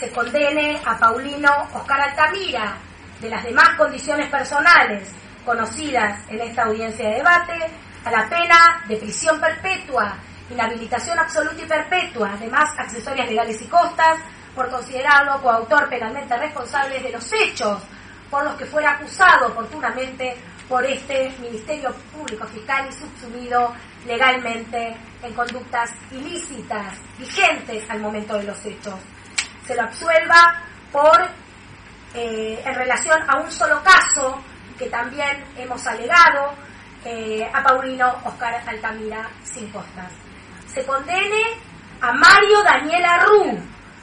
se condene a Paulino Oscar Altamira de las demás condiciones personales conocidas en esta audiencia de debate a la pena de prisión perpetua, inhabilitación absoluta y perpetua, además accesorias legales y costas, por considerarlo coautor penalmente responsable de los hechos por los que fuera acusado oportunamente por este Ministerio Público Fiscal y subsumido legalmente en conductas ilícitas vigentes al momento de los hechos. Se lo absuelva por, eh, en relación a un solo caso que también hemos alegado eh, a Paulino Oscar Altamira sin costas. Se condene a Mario Daniel Arrú,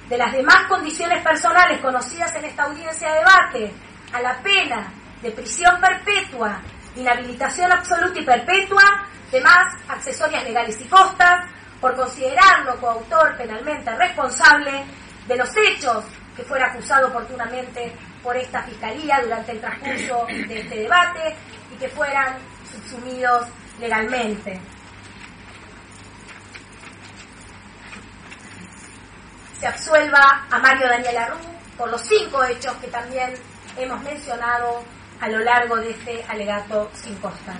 de las demás condiciones personales conocidas en esta audiencia de debate, a la pena de prisión perpetua, inhabilitación absoluta y perpetua, demás accesorias legales y costas, por considerarlo coautor penalmente responsable de los hechos que fuera acusado oportunamente por esta Fiscalía durante el transcurso de este debate y que fueran subsumidos legalmente. Se absuelva a Mario Daniel Arrú por los cinco hechos que también hemos mencionado a lo largo de este alegato sin costa.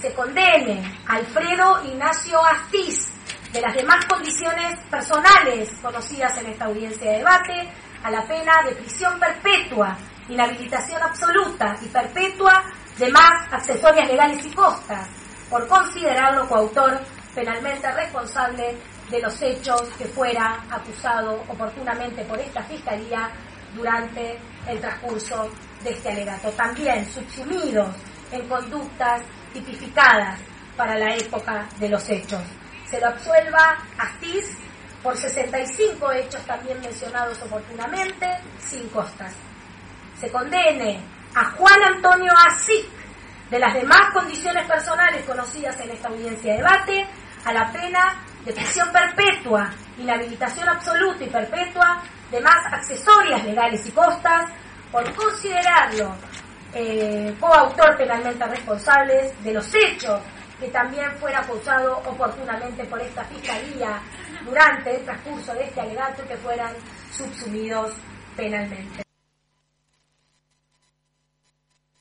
Se condene a Alfredo Ignacio Astiz de las demás condiciones personales conocidas en esta audiencia de debate a la pena de prisión perpetua, inhabilitación absoluta y perpetua de más accesorias legales y costas, por considerarlo coautor penalmente responsable de los hechos que fuera acusado oportunamente por esta Fiscalía durante el transcurso de este alegato. También subsumidos en conductas tipificadas para la época de los hechos. Se lo absuelva Astiz por 65 hechos también mencionados oportunamente, sin costas. Se condene a Juan Antonio Asic, de las demás condiciones personales conocidas en esta audiencia de debate, a la pena de prisión perpetua, inhabilitación absoluta y perpetua demás accesorias legales y costas por considerarlo eh, coautor penalmente responsable de los hechos que también fuera acusado oportunamente por esta fiscalía durante el transcurso de este alegato que fueran subsumidos penalmente.